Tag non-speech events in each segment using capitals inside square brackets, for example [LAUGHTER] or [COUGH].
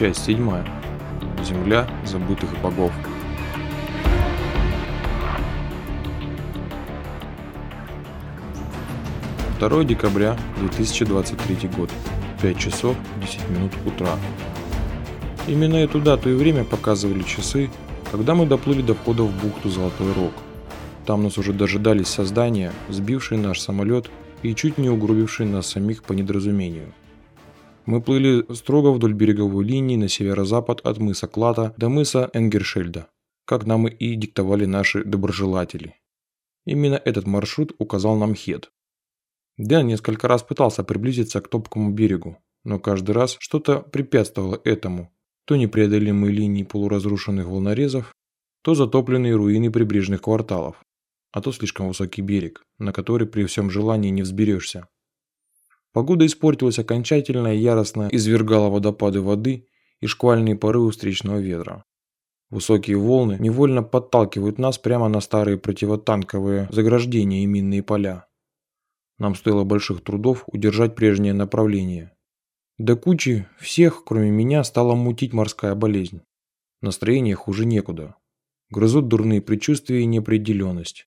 Часть седьмая. Земля забытых богов. Второе декабря 2023 год. 5 часов 10 минут утра. Именно эту дату и время показывали часы, когда мы доплыли до входа в бухту Золотой Рог. Там нас уже дожидались создания, сбившие наш самолет и чуть не угробившие нас самих по недоразумению. Мы плыли строго вдоль береговой линии на северо-запад от мыса Клата до мыса Энгершельда, как нам и диктовали наши доброжелатели. Именно этот маршрут указал нам Хед. Дэн несколько раз пытался приблизиться к топкому берегу, но каждый раз что-то препятствовало этому. То непреодолимые линии полуразрушенных волнорезов, то затопленные руины прибрежных кварталов, а то слишком высокий берег, на который при всем желании не взберешься. Погода испортилась окончательно и яростно извергала водопады воды и шквальные порывы встречного ветра. Высокие волны невольно подталкивают нас прямо на старые противотанковые заграждения и минные поля. Нам стоило больших трудов удержать прежнее направление. До кучи всех, кроме меня, стала мутить морская болезнь. Настроение хуже некуда. Грызут дурные предчувствия и неопределенность.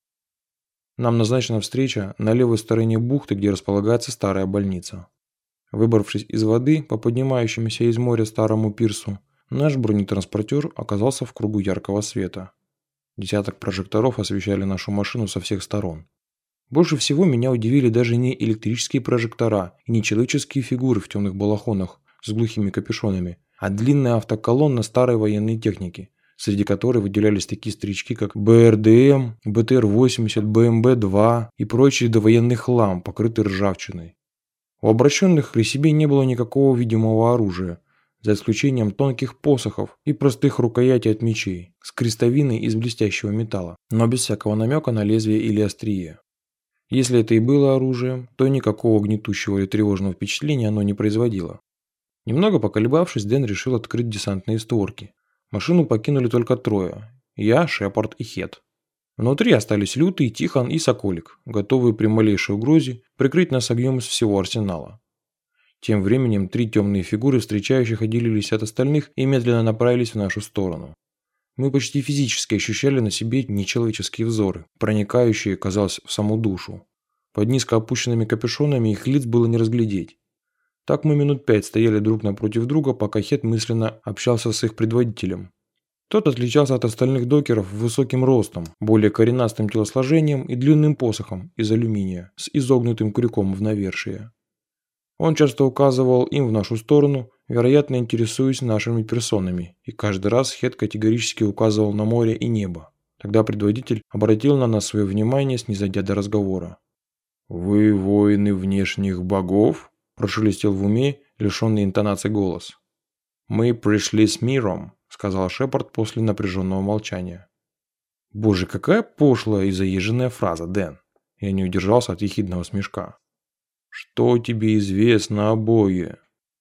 Нам назначена встреча на левой стороне бухты, где располагается старая больница. Выбравшись из воды по поднимающемуся из моря старому пирсу, наш бронетранспортер оказался в кругу яркого света. Десяток прожекторов освещали нашу машину со всех сторон. Больше всего меня удивили даже не электрические прожектора и не человеческие фигуры в темных балахонах с глухими капюшонами, а длинная автоколонна старой военной техники, среди которой выделялись такие стрички, как БРДМ, БТР-80, БМБ-2 и прочий довоенный хлам, покрытый ржавчиной. У обращенных при себе не было никакого видимого оружия, за исключением тонких посохов и простых рукоятей от мечей, с крестовиной из блестящего металла, но без всякого намека на лезвие или острие. Если это и было оружием, то никакого гнетущего или тревожного впечатления оно не производило. Немного поколебавшись, Дэн решил открыть десантные створки. Машину покинули только трое. Я, Шепард и Хет. Внутри остались Лютый, Тихон и Соколик, готовые при малейшей угрозе прикрыть нас огнем из всего арсенала. Тем временем три темные фигуры встречающих отделились от остальных и медленно направились в нашу сторону. Мы почти физически ощущали на себе нечеловеческие взоры, проникающие, казалось, в саму душу. Под низко опущенными капюшонами их лиц было не разглядеть. Так мы минут пять стояли друг напротив друга, пока Хет мысленно общался с их предводителем. Тот отличался от остальных докеров высоким ростом, более коренастым телосложением и длинным посохом из алюминия с изогнутым крюком в навершие. Он часто указывал им в нашу сторону, вероятно, интересуясь нашими персонами, и каждый раз Хет категорически указывал на море и небо. Тогда предводитель обратил на нас свое внимание, снизойдя до разговора. «Вы воины внешних богов?» Прошелестел в уме, лишенный интонации голос. «Мы пришли с миром», — сказал Шепард после напряженного молчания. «Боже, какая пошлая и заезженная фраза, Дэн!» Я не удержался от ехидного смешка. «Что тебе известно обои?»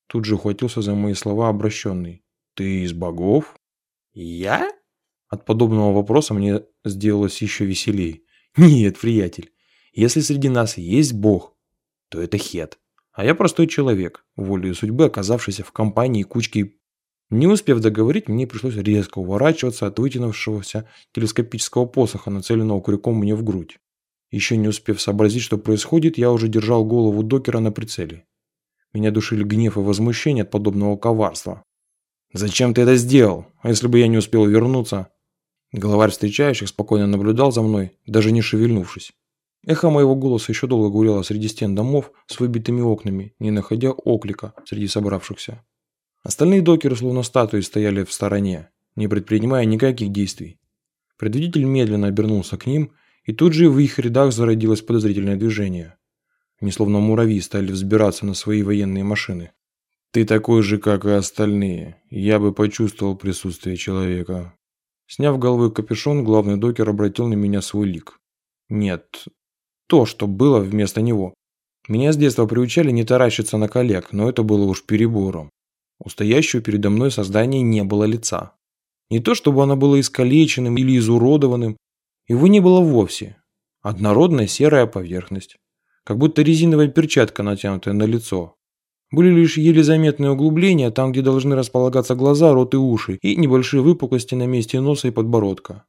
Тут же ухватился за мои слова обращенный. «Ты из богов?» «Я?» От подобного вопроса мне сделалось еще веселей. «Нет, приятель, если среди нас есть бог, то это Хет. А я простой человек, волею судьбы оказавшийся в компании кучки... Не успев договорить, мне пришлось резко уворачиваться от вытянувшегося телескопического посоха, нацеленного крюком мне в грудь. Еще не успев сообразить, что происходит, я уже держал голову докера на прицеле. Меня душили гнев и возмущение от подобного коварства. «Зачем ты это сделал? А если бы я не успел вернуться?» Главарь встречающих спокойно наблюдал за мной, даже не шевельнувшись. Эхо моего голоса еще долго гуляло среди стен домов с выбитыми окнами, не находя оклика среди собравшихся. Остальные докеры словно статуи стояли в стороне, не предпринимая никаких действий. Предводитель медленно обернулся к ним, и тут же в их рядах зародилось подозрительное движение. Они словно муравьи стали взбираться на свои военные машины. «Ты такой же, как и остальные. Я бы почувствовал присутствие человека». Сняв головой капюшон, главный докер обратил на меня свой лик. Нет, то, что было вместо него. Меня с детства приучали не таращиться на коллег, но это было уж перебором. У стоящего передо мной создания не было лица. Не то, чтобы оно было искалеченным или изуродованным, его не было вовсе. Однородная серая поверхность. Как будто резиновая перчатка, натянутая на лицо. Были лишь еле заметные углубления, там, где должны располагаться глаза, рот и уши, и небольшие выпуклости на месте носа и подбородка.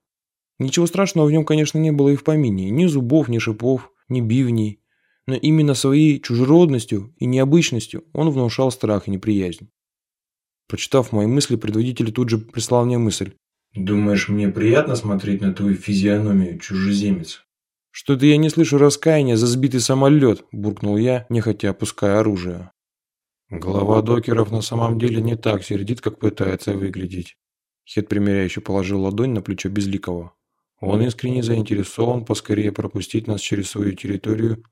Ничего страшного в нем, конечно, не было и в помине. Ни зубов, ни шипов, ни бивней. Но именно своей чужеродностью и необычностью он внушал страх и неприязнь. Прочитав мои мысли, предводитель тут же прислал мне мысль. «Думаешь, мне приятно смотреть на твою физиономию, чужеземец?» «Что-то я не слышу раскаяния за сбитый самолет», – буркнул я, нехотя опуская оружие. Глава докеров на самом деле не так сердит, как пытается выглядеть. Хет примеряюще положил ладонь на плечо Безликого. Он искренне заинтересован поскорее пропустить нас через свою территорию.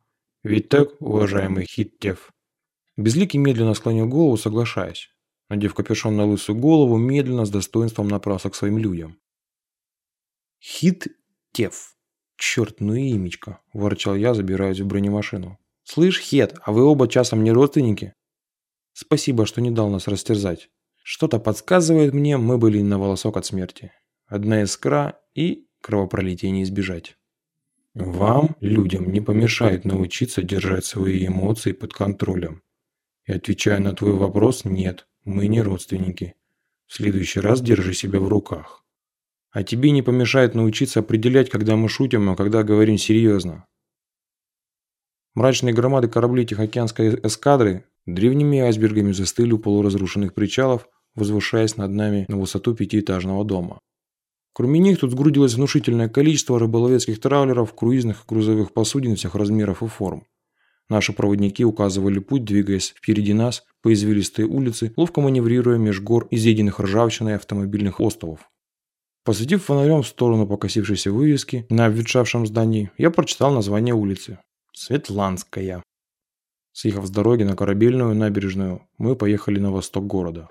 Ведь так, уважаемый Хиттев? Безликий медленно склонил голову, соглашаясь. Надев капюшон на лысую голову, медленно с достоинством направился к своим людям. Хиттев. Черт, ну и имечко, ворчал я, забираясь в бронемашину. Слышь, Хет, а вы оба часом не родственники? Спасибо, что не дал нас растерзать. Что-то подсказывает мне, мы были на волосок от смерти. Одна искра и кровопролития не избежать. Вам, людям, не помешает научиться держать свои эмоции под контролем. И отвечая на твой вопрос, нет, мы не родственники. В следующий раз держи себя в руках. А тебе не помешает научиться определять, когда мы шутим, а когда говорим серьезно. Мрачные громады кораблей Тихоокеанской эскадры Древними айсбергами застыли у полуразрушенных причалов, возвышаясь над нами на высоту пятиэтажного дома. Кроме них тут сгрудилось внушительное количество рыболовецких траулеров, круизных и грузовых посудин всех размеров и форм. Наши проводники указывали путь, двигаясь впереди нас по извилистой улице, ловко маневрируя меж гор, изъеденных ржавчиной автомобильных островов. Посветив фонарем в сторону покосившейся вывески на обветшавшем здании, я прочитал название улицы. Светланская. Съехав с дороги на корабельную набережную, мы поехали на восток города.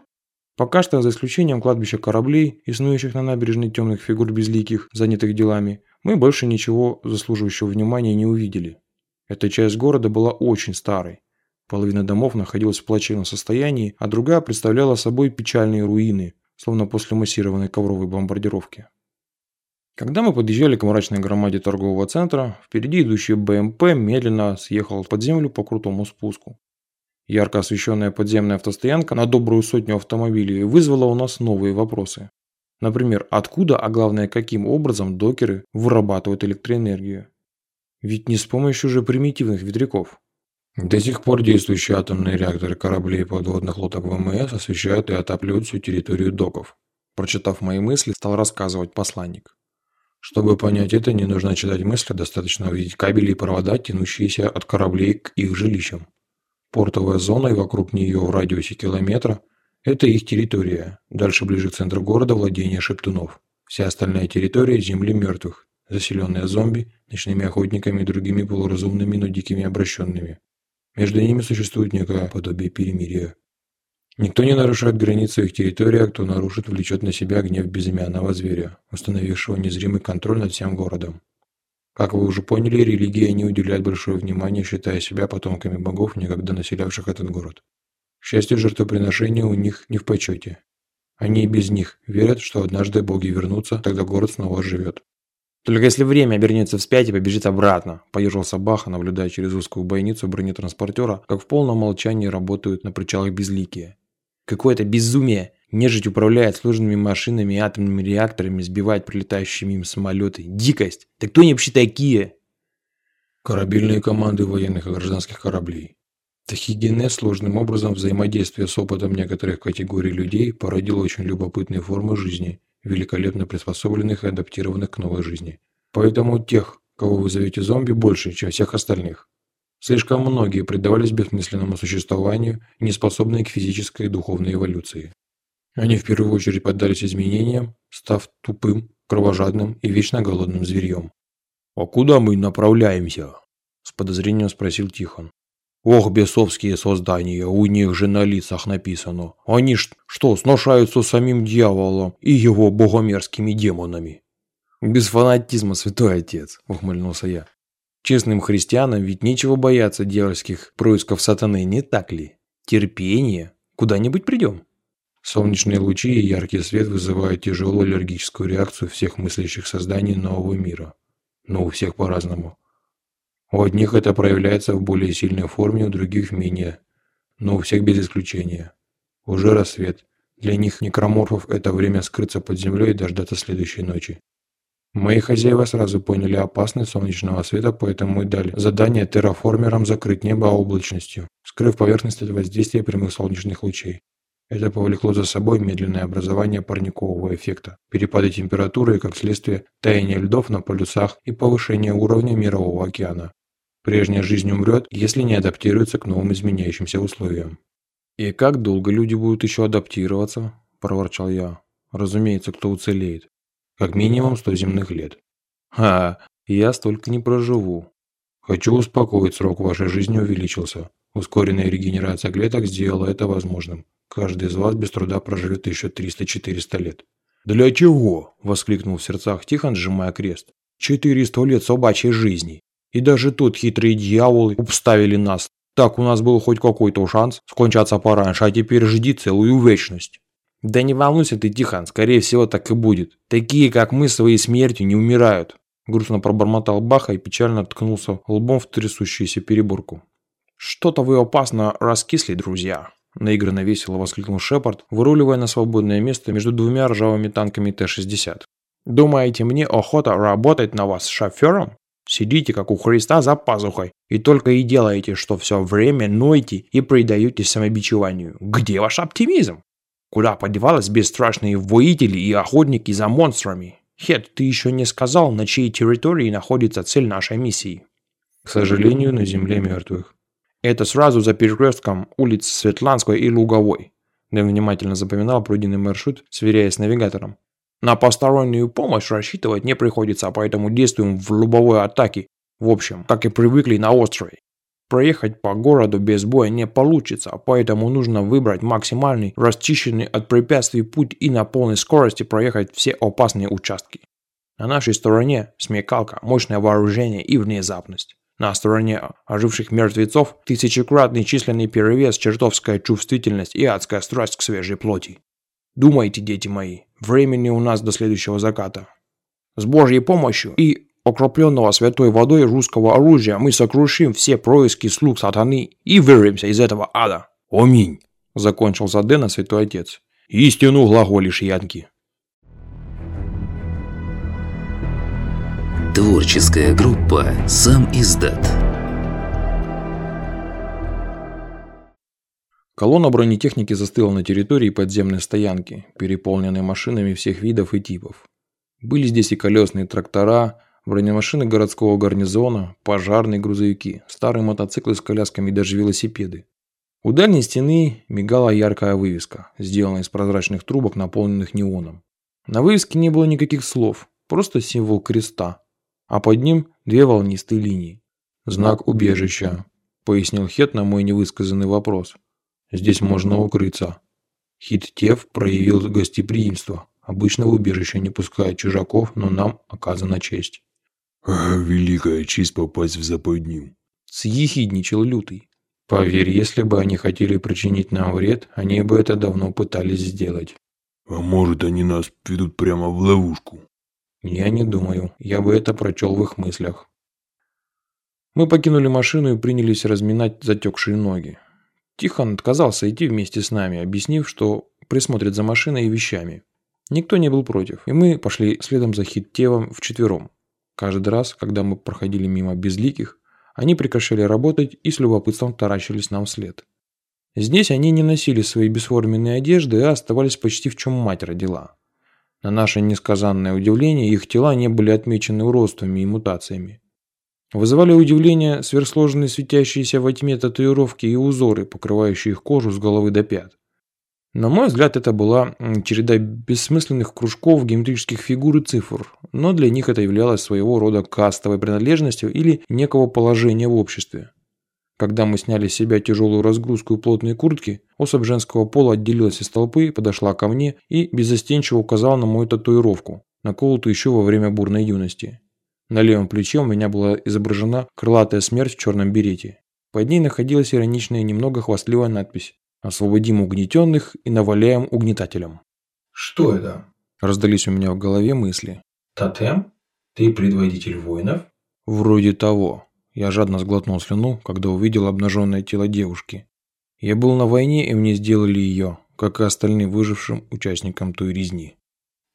Пока что, за исключением кладбища кораблей и снующих на набережной темных фигур безликих, занятых делами, мы больше ничего заслуживающего внимания не увидели. Эта часть города была очень старой. Половина домов находилась в плачевном состоянии, а другая представляла собой печальные руины, словно после массированной ковровой бомбардировки. Когда мы подъезжали к мрачной громаде торгового центра, впереди идущий БМП медленно съехал под землю по крутому спуску. Ярко освещенная подземная автостоянка на добрую сотню автомобилей вызвала у нас новые вопросы. Например, откуда, а главное каким образом докеры вырабатывают электроэнергию? Ведь не с помощью же примитивных ветряков. До сих пор действующие атомные реакторы кораблей и подводных лодок ВМС освещают и отапливают всю территорию доков. Прочитав мои мысли, стал рассказывать посланник. Чтобы понять это, не нужно читать мысли, достаточно увидеть кабели и провода, тянущиеся от кораблей к их жилищам. Портовая зона и вокруг нее в радиусе километра – это их территория. Дальше ближе к центру города – владение шептунов. Вся остальная территория – земли мертвых, заселенная зомби, ночными охотниками и другими полуразумными, но дикими обращенными. Между ними существует некое подобие перемирия. Никто не нарушает границы их территории, а кто нарушит, влечет на себя гнев безымянного зверя, установившего незримый контроль над всем городом. Как вы уже поняли, религия не уделяет большое внимание, считая себя потомками богов, никогда населявших этот город. К счастью, жертвоприношения у них не в почете. Они и без них верят, что однажды боги вернутся, тогда город снова живет. «Только если время обернется вспять и побежит обратно», – поежился Баха, наблюдая через узкую бойницу бронетранспортера, как в полном молчании работают на причалах безликие. Какое-то безумие. Нежить управляет сложными машинами и атомными реакторами, сбивает прилетающие мимо самолеты. Дикость. Да кто они вообще такие? Корабельные команды военных и гражданских кораблей. Тахигенез сложным образом взаимодействие с опытом некоторых категорий людей породило очень любопытные формы жизни, великолепно приспособленных и адаптированных к новой жизни. Поэтому тех, кого вы зовете зомби, больше, чем всех остальных. Слишком многие предавались бессмысленному существованию, не способные к физической и духовной эволюции. Они в первую очередь поддались изменениям, став тупым, кровожадным и вечно голодным зверьем. «А куда мы направляемся?» – с подозрением спросил Тихон. «Ох, бесовские создания, у них же на лицах написано. Они ж, что, сношаются самим дьяволом и его богомерзкими демонами?» «Без фанатизма, святой отец», – ухмыльнулся я. Честным христианам ведь нечего бояться дьявольских происков сатаны, не так ли? Терпение. Куда-нибудь придем. Солнечные лучи и яркий свет вызывают тяжелую аллергическую реакцию всех мыслящих созданий нового мира. Но у всех по-разному. У одних это проявляется в более сильной форме, у других менее. но у всех без исключения. Уже рассвет. Для них некроморфов это время скрыться под землей и дождаться следующей ночи. Мои хозяева сразу поняли опасность солнечного света, поэтому и дали задание терраформерам закрыть небо облачностью, скрыв поверхность от воздействия прямых солнечных лучей. Это повлекло за собой медленное образование парникового эффекта, перепады температуры и, как следствие, таяние льдов на полюсах и повышение уровня мирового океана. Прежняя жизнь умрет, если не адаптируется к новым изменяющимся условиям. «И как долго люди будут еще адаптироваться?» – проворчал я. «Разумеется, кто уцелеет. Как минимум сто земных лет». «Ха, я столько не проживу». «Хочу успокоить, срок вашей жизни увеличился. Ускоренная регенерация клеток сделала это возможным. Каждый из вас без труда проживет еще 300-400 лет». «Для чего?» – воскликнул в сердцах Тихон, сжимая крест. «Четыреста лет собачьей жизни. И даже тут хитрые дьяволы обставили нас. Так у нас был хоть какой-то шанс скончаться пораньше, а теперь жди целую вечность. Да не волнуйся ты, Тихон, скорее всего так и будет. Такие, как мы, своей смертью не умирают. Грустно пробормотал Баха и печально ткнулся лбом в трясущуюся переборку. Что-то вы опасно раскисли, друзья. Наигранно весело воскликнул Шепард, выруливая на свободное место между двумя ржавыми танками Т-60. «Думаете, мне охота работать на вас шофером? Сидите, как у Христа, за пазухой, и только и делаете, что все время ноете и предаетесь самобичеванию. Где ваш оптимизм? Куда подевалась бесстрашные воители и охотники за монстрами? Хет, ты еще не сказал, на чьей территории находится цель нашей миссии. К сожалению, на земле мертвых. Это сразу за перекрестком улиц Светланской и Луговой. Дэн внимательно запоминал пройденный маршрут, сверяясь с навигатором. На постороннюю помощь рассчитывать не приходится, поэтому действуем в лобовой атаке. В общем, как и привыкли на острове. Проехать по городу без боя не получится, поэтому нужно выбрать максимальный, расчищенный от препятствий путь и на полной скорости проехать все опасные участки. На нашей стороне смекалка, мощное вооружение и внезапность. На стороне оживших мертвецов тысячекратный численный перевес, чертовская чувствительность и адская страсть к свежей плоти. Думайте, дети мои, времени у нас до следующего заката. С Божьей помощью и окропленного святой водой русского оружия мы сокрушим все происки слуг сатаны и вырвемся из этого ада. Аминь. Закончил за Дэна святой отец. Истину глаголишь, Янки. Творческая группа «Сам издат». Колонна бронетехники застыла на территории подземной стоянки, переполненной машинами всех видов и типов. Были здесь и колесные трактора, бронемашины городского гарнизона, пожарные грузовики, старые мотоциклы с колясками и даже велосипеды. У дальней стены мигала яркая вывеска, сделанная из прозрачных трубок, наполненных неоном. На вывеске не было никаких слов, просто символ креста, а под ним две волнистые линии. «Знак убежища», – пояснил Хет на мой невысказанный вопрос. Здесь можно укрыться. Хиттев проявил гостеприимство. Обычно в убежище не пускают чужаков, но нам оказана честь. «Великая честь попасть в западню», – съехидничал Лютый. «Поверь, если бы они хотели причинить нам вред, они бы это давно пытались сделать». «А может, они нас ведут прямо в ловушку?» «Я не думаю. Я бы это прочел в их мыслях». Мы покинули машину и принялись разминать затекшие ноги. Тихон отказался идти вместе с нами, объяснив, что присмотрит за машиной и вещами. Никто не был против, и мы пошли следом за Хиттевом вчетвером. Каждый раз, когда мы проходили мимо безликих, они прекращали работать и с любопытством таращились нам вслед. Здесь они не носили свои бесформенные одежды, а оставались почти в чем мать родила. На наше несказанное удивление, их тела не были отмечены уродствами и мутациями. Вызывали удивление сверхсложные светящиеся во тьме татуировки и узоры, покрывающие их кожу с головы до пят. На мой взгляд, это была череда бессмысленных кружков, геометрических фигур и цифр, но для них это являлось своего рода кастовой принадлежностью или некого положения в обществе. Когда мы сняли с себя тяжелую разгрузку и плотные куртки, особь женского пола отделилась из толпы, подошла ко мне и беззастенчиво указала на мою татуировку, наколотую еще во время бурной юности. На левом плече у меня была изображена крылатая смерть в черном берете. Под ней находилась ироничная немного хвастливая надпись «Освободим угнетенных и наваляем угнетателям». «Что это?» – раздались у меня в голове мысли. «Тотем? Ты предводитель воинов?» «Вроде того». Я жадно сглотнул слюну, когда увидел обнаженное тело девушки. Я был на войне, и мне сделали ее, как и остальным выжившим участникам той резни.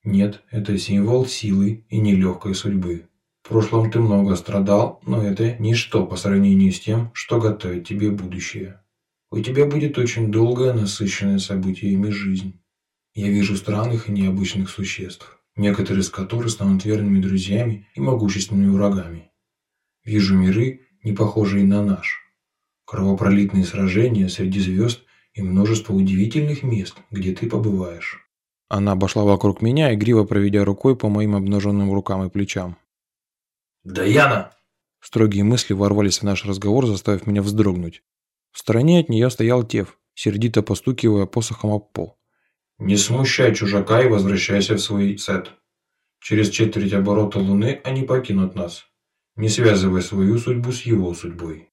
Нет, это символ силы и нелегкой судьбы. В прошлом ты много страдал, но это ничто по сравнению с тем, что готовит тебе будущее. У тебя будет очень долгая, насыщенная событиями жизнь. Я вижу странных и необычных существ, некоторые из которых станут верными друзьями и могущественными врагами. Вижу миры, не похожие на наш. Кровопролитные сражения среди звезд и множество удивительных мест, где ты побываешь. Она обошла вокруг меня, игриво проведя рукой по моим обнаженным рукам и плечам. «Даяна!» Строгие мысли ворвались в наш разговор, заставив меня вздрогнуть. В стороне от нее стоял Тев, сердито постукивая посохом об пол. «Не смущай чужака и возвращайся в свой сет. Через четверть оборота Луны они покинут нас. Не связывай свою судьбу с его судьбой».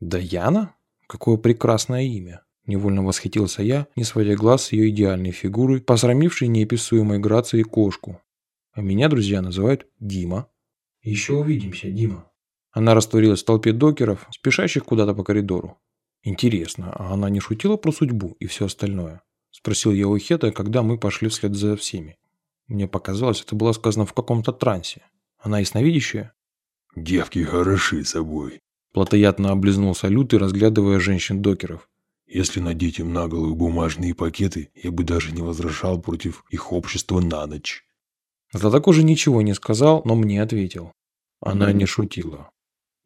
«Даяна? Какое прекрасное имя!» Невольно восхитился я, не сводя глаз с ее идеальной фигуры, посрамившей неописуемой грацией кошку. А меня друзья называют Дима. «Еще увидимся, Дима». Она растворилась в толпе докеров, спешащих куда-то по коридору. «Интересно, а она не шутила про судьбу и все остальное?» Спросил я у Хета, когда мы пошли вслед за всеми. Мне показалось, это было сказано в каком-то трансе. Она ясновидящая? Девки хороши собой. Платоядно облизнулся Лютый, разглядывая женщин-докеров. Если надеть им на голову бумажные пакеты, я бы даже не возражал против их общества на ночь. Златокожий ничего не сказал, но мне ответил. Она не шутила.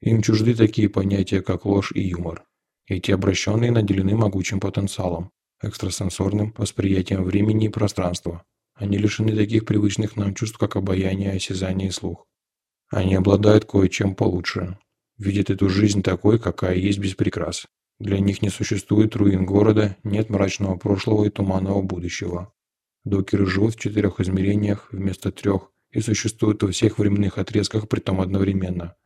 Им чужды такие понятия, как ложь и юмор. Эти обращенные наделены могучим потенциалом, экстрасенсорным восприятием времени и пространства. Они лишены таких привычных нам чувств, как обаяние, осязание и слух. Они обладают кое-чем получше. Видят эту жизнь такой, какая есть без прикрас. Для них не существует руин города, нет мрачного прошлого и туманного будущего. Докеры живут в четырех измерениях вместо трех и существуют во всех временных отрезках, притом одновременно –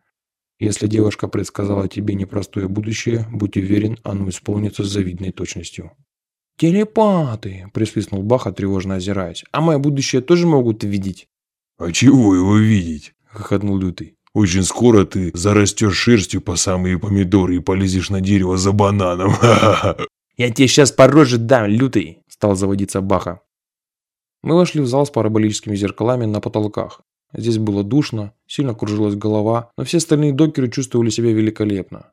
если девушка предсказала тебе непростое будущее, будь уверен, оно исполнится с завидной точностью. «Телепаты!» – присвистнул Баха, тревожно озираясь. «А мое будущее тоже могут видеть?» «А чего его видеть?» – хохотнул Лютый. «Очень скоро ты зарастешь шерстью по самые помидоры и полезешь на дерево за бананом. [LAUGHS] «Я тебе сейчас по роже дам, Лютый!» – стал заводиться Баха. Мы вошли в зал с параболическими зеркалами на потолках. Здесь было душно, сильно кружилась голова, но все остальные докеры чувствовали себя великолепно.